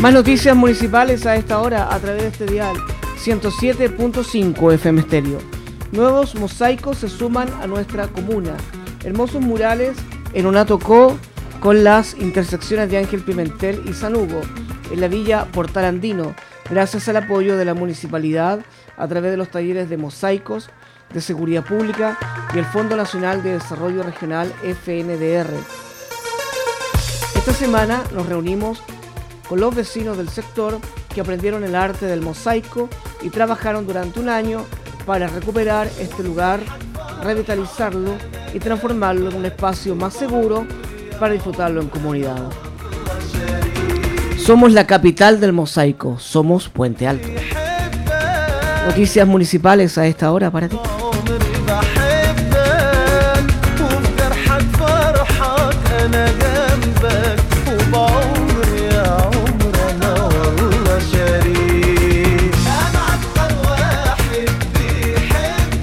Más noticias municipales a esta hora a través de este dial 107.5 FM Stereo. Nuevos mosaicos se suman a nuestra comuna. Hermosos murales en una tocó con las intersecciones de Ángel Pimentel y San Hugo en la villa Portal Andino, gracias al apoyo de la municipalidad a través de los talleres de mosaicos, de seguridad pública y el Fondo Nacional de Desarrollo Regional FNDR. Esta semana nos reunimos con los vecinos del sector que aprendieron el arte del mosaico y trabajaron durante un año para recuperar este lugar, revitalizarlo y transformarlo en un espacio más seguro para disfrutarlo en comunidad. Somos la capital del mosaico, somos Puente Alto. Noticias municipales a esta hora para ti.